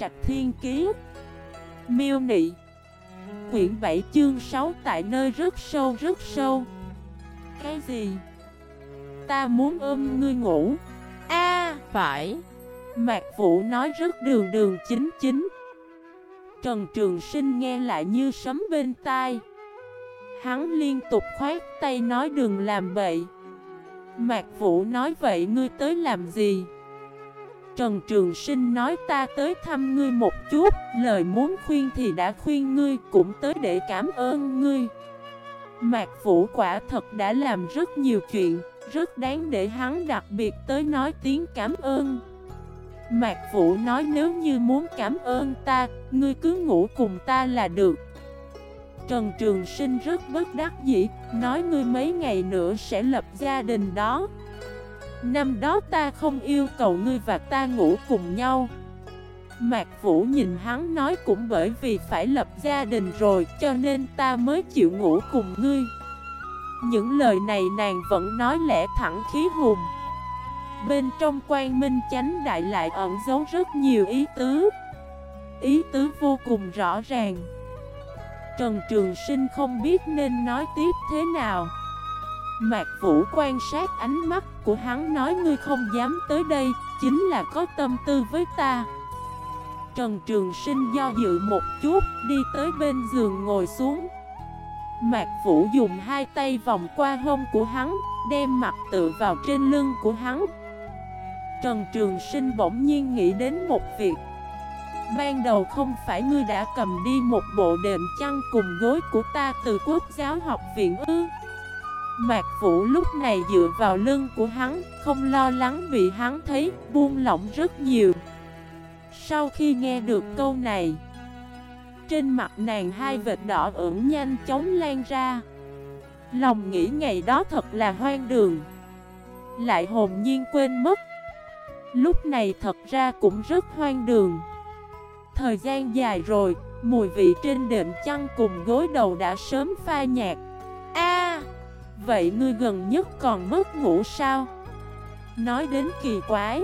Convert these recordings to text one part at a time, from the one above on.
Trạch Thiên Kiế Miêu Nị. Quyển 7 chương 6 tại nơi rất sâu rất sâu. Cái gì? Ta muốn ôm ngươi ngủ. A, phải. Mạc Vũ nói rất đường đường chính chính. Trần Trường Sinh nghe lại như sấm bên tai. Hắn liên tục khoát tay nói đừng làm bậy. Mạc Vũ nói vậy ngươi tới làm gì? Trần Trường Sinh nói ta tới thăm ngươi một chút, Lời muốn khuyên thì đã khuyên ngươi, Cũng tới để cảm ơn ngươi. Mạc Vũ quả thật đã làm rất nhiều chuyện, Rất đáng để hắn đặc biệt tới nói tiếng cảm ơn. Mạc Vũ nói nếu như muốn cảm ơn ta, Ngươi cứ ngủ cùng ta là được. Trần Trường Sinh rất bất đắc dĩ, Nói ngươi mấy ngày nữa sẽ lập gia đình đó. Năm đó ta không yêu cầu ngươi và ta ngủ cùng nhau. Mạc Vũ nhìn hắn nói cũng bởi vì phải lập gia đình rồi Cho nên ta mới chịu ngủ cùng ngươi. Những lời này nàng vẫn nói lẽ thẳng khí hùng. Bên trong quan minh chánh đại lại ẩn giấu rất nhiều ý tứ. Ý tứ vô cùng rõ ràng. Trần Trường Sinh không biết nên nói tiếp thế nào. Mạc Vũ quan sát ánh mắt của hắn nói ngươi không dám tới đây, Chính là có tâm tư với ta. Trần Trường Sinh do dự một chút, Đi tới bên giường ngồi xuống. Mạc Vũ dùng hai tay vòng qua hông của hắn, Đem mặt tự vào trên lưng của hắn. Trần Trường Sinh bỗng nhiên nghĩ đến một việc. Ban đầu không phải ngươi đã cầm đi một bộ đệm chăn cùng gối của ta từ quốc giáo học viện ư? Mạc Vũ lúc này dựa vào lưng của hắn Không lo lắng bị hắn thấy buông lỏng rất nhiều. Sau khi nghe được câu này Trên mặt nàng hai vệt đỏ ửng nhanh chóng lan ra. Lòng nghĩ ngày đó thật là hoang đường Lại hồn nhiên quên mất. Lúc này thật ra cũng rất hoang đường. Thời gian dài rồi, mùi vị trên đệm chăn cùng gối đầu đã sớm pha nhạt vậy ngươi gần nhất còn mất ngủ sao? Nói đến kỳ quái.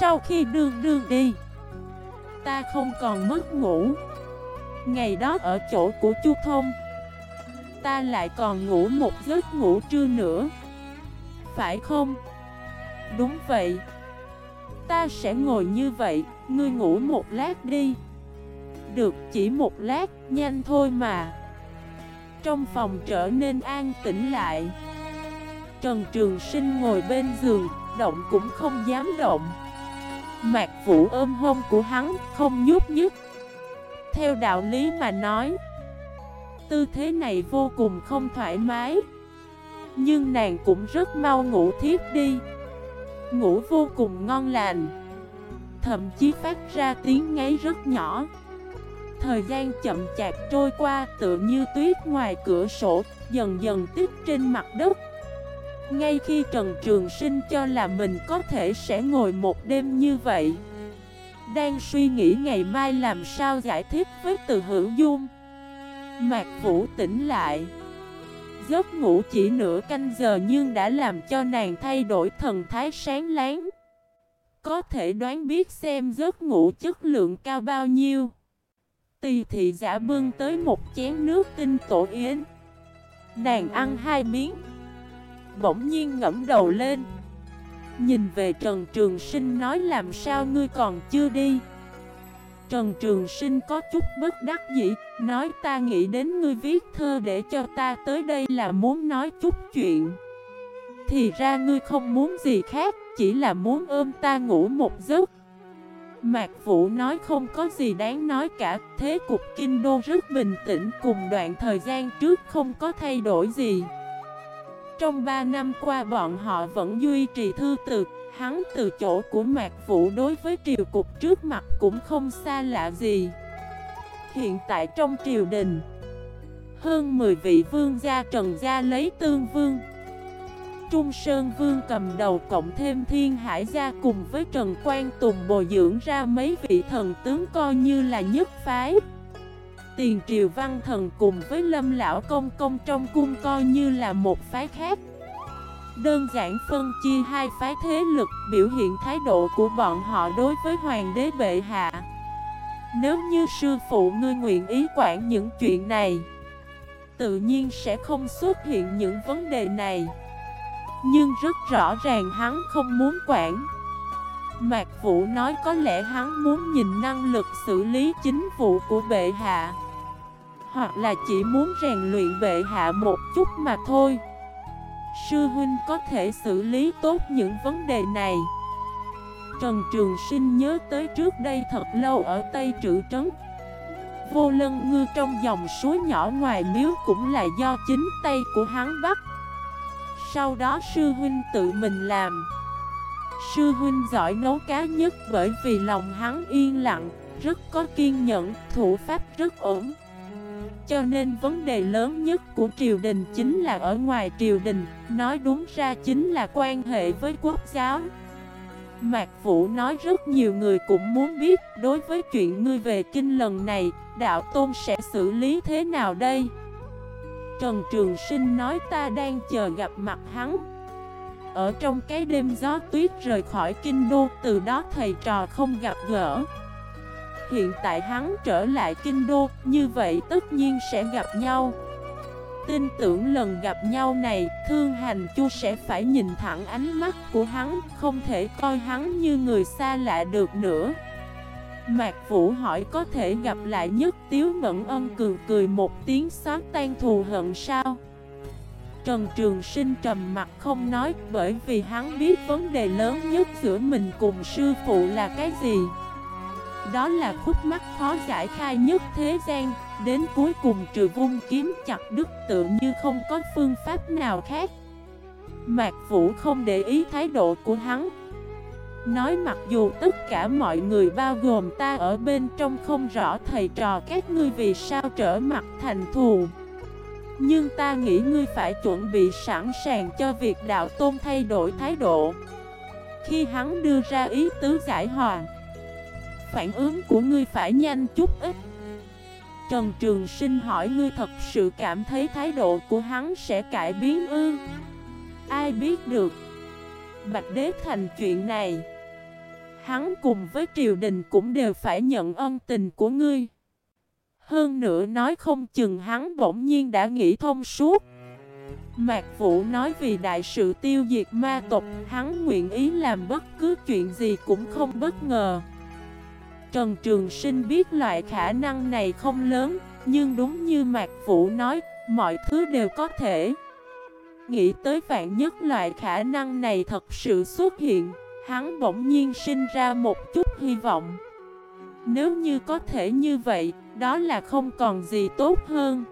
Sau khi đương đương đi Ta không còn mất ngủ. Ngày đó ở chỗ của Chu Thông Ta lại còn ngủ một giấc ngủ trưa nữa. Phải không? Đúng vậy. Ta sẽ ngồi như vậy, ngươi ngủ một lát đi. Được chỉ một lát, nhanh thôi mà. Trong phòng trở nên an tĩnh lại. Trần Trường Sinh ngồi bên giường, động cũng không dám động. Mạc Vũ ôm hông của hắn, không nhúc nhích. Theo đạo lý mà nói Tư thế này vô cùng không thoải mái. Nhưng nàng cũng rất mau ngủ thiếp đi. Ngủ vô cùng ngon lành. Thậm chí phát ra tiếng ngáy rất nhỏ. Thời gian chậm chạp trôi qua tựa như tuyết ngoài cửa sổ, Dần dần tích trên mặt đất Ngay khi Trần Trường Sinh cho là mình có thể sẽ ngồi một đêm như vậy, Đang suy nghĩ ngày mai làm sao giải thích với từ hữu dung Mạc Vũ tỉnh lại Giấc ngủ chỉ nửa canh giờ nhưng đã làm cho nàng thay đổi thần thái sáng láng. Có thể đoán biết xem giấc ngủ chất lượng cao bao nhiêu. Tỳ thị giả bưng tới một chén nước tinh tổ yến. Nàng ăn hai miếng. Bỗng nhiên ngẫm đầu lên. Nhìn về Trần Trường Sinh nói làm sao ngươi còn chưa đi. Trần Trường Sinh có chút bất đắc dĩ, nói ta nghĩ đến ngươi viết thơ để cho ta tới đây là muốn nói chút chuyện. Thì ra ngươi không muốn gì khác, chỉ là muốn ôm ta ngủ một giấc. Mạc Vũ nói không có gì đáng nói cả, thế cục kinh đô rất bình tĩnh cùng đoạn thời gian trước không có thay đổi gì. Trong 3 năm qua bọn họ vẫn duy trì thư từ. Hắn từ chỗ của Mạc Vũ đối với triều cục trước mặt cũng không xa lạ gì Hiện tại trong triều đình Hơn 10 vị vương gia trần gia lấy tương vương Trung Sơn Vương cầm đầu cộng thêm Thiên Hải Gia cùng với Trần Quang Tùng bồi dưỡng ra mấy vị thần tướng coi như là nhất phái. Tiền Triều Văn Thần cùng với Lâm Lão Công Công trong cung coi như là một phái khác. Đơn giản phân chia hai phái thế lực, biểu hiện thái độ của bọn họ đối với hoàng đế bệ hạ. Nếu như sư phụ ngươi nguyện ý quản những chuyện này, Tự nhiên sẽ không xuất hiện những vấn đề này. Nhưng rất rõ ràng hắn không muốn quản. Mạc Vũ nói có lẽ hắn muốn nhìn năng lực xử lý chính vụ của bệ hạ. Hoặc là chỉ muốn rèn luyện bệ hạ một chút mà thôi. Sư huynh có thể xử lý tốt những vấn đề này. Trần Trường Sinh nhớ tới trước đây thật lâu ở Tây Trữ Trấn. Vô lân ngư trong dòng suối nhỏ ngoài miếu cũng là do chính tay của hắn bắt. Sau đó sư huynh tự mình làm Sư huynh giỏi nấu cá nhất bởi vì lòng hắn yên lặng, rất có kiên nhẫn, thủ pháp rất ổn. Cho nên vấn đề lớn nhất của triều đình chính là ở ngoài triều đình, nói đúng ra chính là quan hệ với quốc giáo. Mạc Vũ nói rất nhiều người cũng muốn biết đối với chuyện ngươi về kinh lần này, đạo tôn sẽ xử lý thế nào đây? Trần Trường Sinh nói ta đang chờ gặp mặt hắn. Ở trong cái đêm gió tuyết rời khỏi kinh đô, Từ đó thầy trò không gặp gỡ. Hiện tại hắn trở lại kinh đô, Như vậy tất nhiên sẽ gặp nhau. Tin tưởng lần gặp nhau này, Thương hành chu sẽ phải nhìn thẳng ánh mắt của hắn, Không thể coi hắn như người xa lạ được nữa. Mạc Vũ hỏi có thể gặp lại nhất Tiếu Mẫn Ân cười cười một tiếng xóa tan thù hận sao Trần Trường Sinh trầm mặt không nói bởi vì hắn biết vấn đề lớn nhất giữa mình cùng sư phụ là cái gì. Đó là khúc mắc khó giải khai nhất thế gian, đến cuối cùng trừ vung kiếm chặt đứt tự như không có phương pháp nào khác. Mạc Vũ không để ý thái độ của hắn. Nói mặc dù tất cả mọi người bao gồm ta ở bên trong không rõ thầy trò các ngươi vì sao trở mặt thành thù. Nhưng ta nghĩ ngươi phải chuẩn bị sẵn sàng cho việc đạo tôn thay đổi thái độ. Khi hắn đưa ra ý tứ giải hòa, Phản ứng của ngươi phải nhanh chút ít. Trần Trường Sinh hỏi ngươi thật sự cảm thấy thái độ của hắn sẽ cải biến ư? Ai biết được? Bạch Đế thành chuyện này Hắn cùng với triều đình cũng đều phải nhận ân tình của ngươi. Hơn nữa nói không chừng hắn bỗng nhiên đã nghĩ thông suốt. Mạc Vũ nói vì đại sự tiêu diệt ma tộc, Hắn nguyện ý làm bất cứ chuyện gì cũng không bất ngờ. Trần Trường Sinh biết loại khả năng này không lớn, Nhưng đúng như Mạc Vũ nói, Mọi thứ đều có thể. Nghĩ tới vạn nhất loại khả năng này thật sự xuất hiện. Hắn bỗng nhiên sinh ra một chút hy vọng. Nếu như có thể như vậy, đó là không còn gì tốt hơn.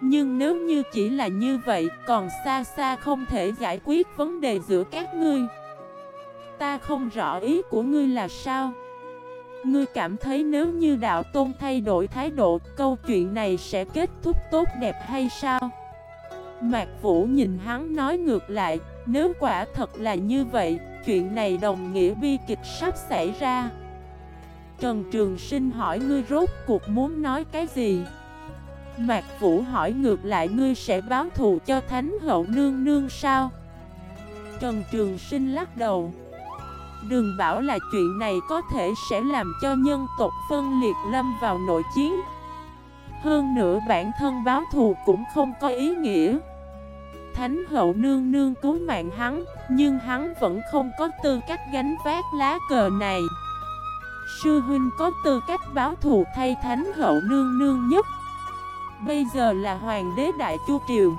Nhưng nếu như chỉ là như vậy, Còn xa xa không thể giải quyết vấn đề giữa các ngươi. Ta không rõ ý của ngươi là sao. Ngươi cảm thấy nếu như đạo tôn thay đổi thái độ, Câu chuyện này sẽ kết thúc tốt đẹp hay sao? Mạc Vũ nhìn hắn nói ngược lại, Nếu quả thật là như vậy Chuyện này đồng nghĩa bi kịch sắp xảy ra Trần Trường Sinh hỏi ngươi rốt cuộc muốn nói cái gì? Mạc Vũ hỏi ngược lại ngươi sẽ báo thù cho Thánh Hậu Nương Nương sao? Trần Trường Sinh lắc đầu Đừng bảo là chuyện này có thể sẽ làm cho nhân tộc phân liệt lâm vào nội chiến Hơn nữa bản thân báo thù cũng không có ý nghĩa Thánh hậu nương nương cứu mạng hắn, Nhưng hắn vẫn không có tư cách gánh vác lá cờ này. Sư huynh có tư cách báo thù thay thánh hậu nương nương nhất. Bây giờ là hoàng đế đại chu triều,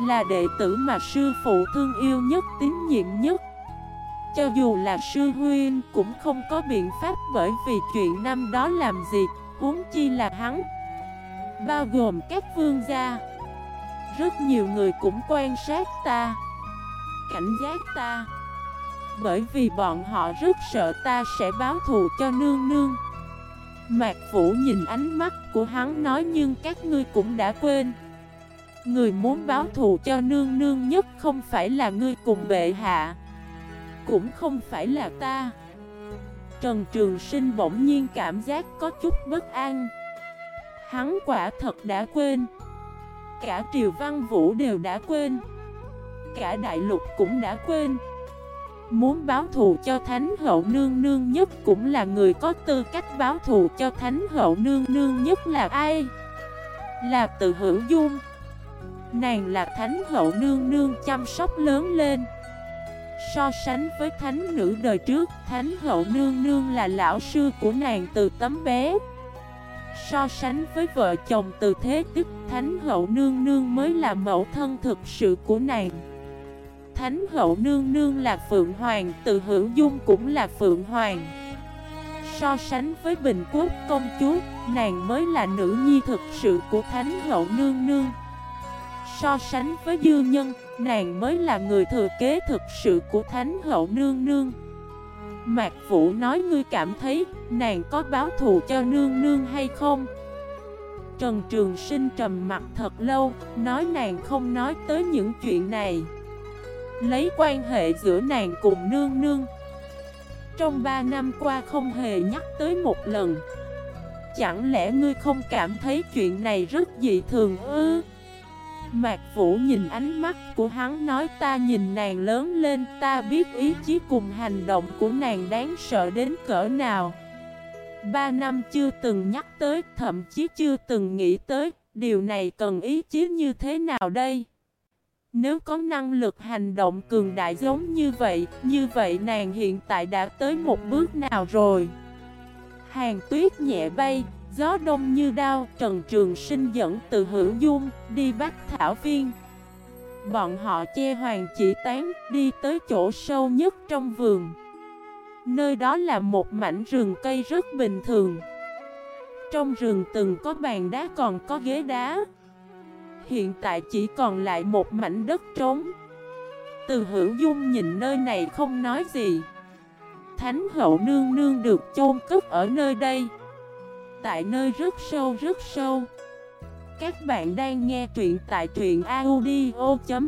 Là đệ tử mà sư phụ thương yêu nhất, tín nhiệm nhất. Cho dù là sư huynh cũng không có biện pháp bởi vì chuyện năm đó làm gì, huống chi là hắn. Bao gồm các vương gia rất nhiều người cũng quan sát ta, Cảnh giác ta. Bởi vì bọn họ rất sợ ta sẽ báo thù cho nương nương. Mạc Vũ nhìn ánh mắt của hắn nói, nhưng các ngươi cũng đã quên. Người muốn báo thù cho nương nương nhất không phải là ngươi cùng bệ hạ, Cũng không phải là ta. Trần Trường Sinh bỗng nhiên cảm giác có chút bất an. Hắn quả thật đã quên. Cả Triều Văn Vũ đều đã quên cả đại lục cũng đã quên Muốn báo thù cho Thánh Hậu Nương Nương nhất cũng là người có tư cách báo thù cho Thánh Hậu Nương Nương nhất là ai? Là từ hữu dung Nàng là Thánh Hậu Nương Nương chăm sóc lớn lên So sánh với thánh nữ đời trước, thánh hậu nương nương là lão sư của nàng từ tấm bé. So sánh với vợ chồng từ thế tức, thánh hậu nương nương mới là mẫu thân thực sự của nàng. Thánh hậu nương nương là Phượng Hoàng, từ hữu dung cũng là Phượng Hoàng. So sánh với Bình Quốc công chúa, nàng mới là nữ nhi thực sự của Thánh hậu nương nương. So sánh với dư nhân, nàng mới là người thừa kế thực sự của Thánh hậu nương nương. Mạc Vũ nói ngươi cảm thấy nàng có báo thù cho nương nương hay không? Trần Trường Sinh trầm mặt thật lâu, nói nàng không nói tới những chuyện này. Lấy quan hệ giữa nàng cùng nương nương. Trong ba năm qua không hề nhắc tới một lần. Chẳng lẽ ngươi không cảm thấy chuyện này rất dị thường ư? Mạc Vũ nhìn ánh mắt của hắn nói ta nhìn nàng lớn lên ta biết ý chí cùng hành động của nàng đáng sợ đến cỡ nào Ba năm chưa từng nhắc tới, thậm chí chưa từng nghĩ tới, điều này cần ý chí như thế nào đây? Nếu có năng lực hành động cường đại giống như vậy, như vậy nàng hiện tại đã tới một bước nào rồi? Hàng tuyết nhẹ bay, Gió đông như đao, Trần Trường Sinh dẫn từ hữu dung, đi bắt thảo viên. Bọn họ che hoàng chỉ tán, đi tới chỗ sâu nhất trong vườn. Nơi đó là một mảnh rừng cây rất bình thường. Trong rừng từng có bàn đá còn có ghế đá. Hiện tại chỉ còn lại một mảnh đất trống. Từ hữu dung nhìn nơi này không nói gì. Thánh hậu nương nương được chôn cất ở nơi đây tại nơi rất sâu rất sâu. Các bạn đang nghe truyện tại truyện audio.fif